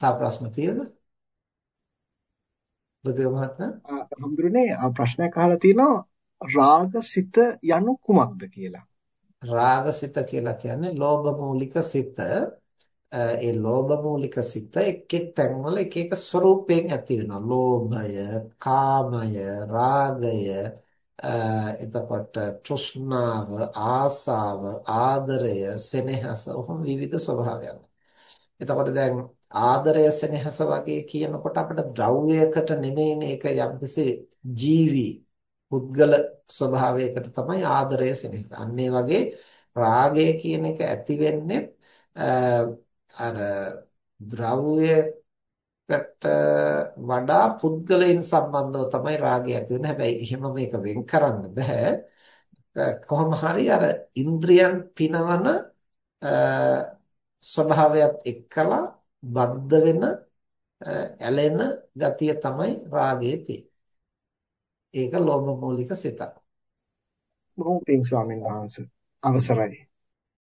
තව ප්‍රශ්න තියෙනවද? බුද්ධ මහත්මයා හඳුරන්නේ ප්‍රශ්නයක් අහලා තියෙනවා රාගසිත යනු කුමක්ද කියලා. රාගසිත කියලා කියන්නේ ලෝභ මූලික සිත. ඒ ලෝභ මූලික සිත එක් එක් තැන්වල එක එක ස්වરૂපයෙන් ඇති වෙනවා. ලෝභය, කාමය, රාගය, එතකොට තෘෂ්ණාව, ආසාව, ආදරය, සෙනෙහස ඔහොම විවිධ ස්වභාවයන්. එතකොට දැන් ආදරය සෙනෙහස වගේ කියනකොට අපිට ද්‍රව්‍යයකට නෙමෙයිනේ ඒක යම්කිසි ජීවි පුද්ගල ස්වභාවයකට තමයි ආදරය සෙනෙහස. අන්න වගේ රාගය කියන එක ඇති වෙන්නේ අර ද්‍රව්‍යයකට වඩා පුද්ගලයන් සම්බන්ධව තමයි රාගය ඇති වෙන්නේ. හැබැයි එහෙම මේක වෙන් කරන්න බෑ. කොහොම හරි අර ඉන්ද්‍රියන් පිනවන ස්වභාවයත් එක්කලා බද්ධ වෙන ඇලෙන ගතිය තමයි රාගයේ තියෙන්නේ. ඒක ලෝභ මූලික සිතක්. බොහොම පිං ස්වාමීන් වහන්සේ අවසරයි.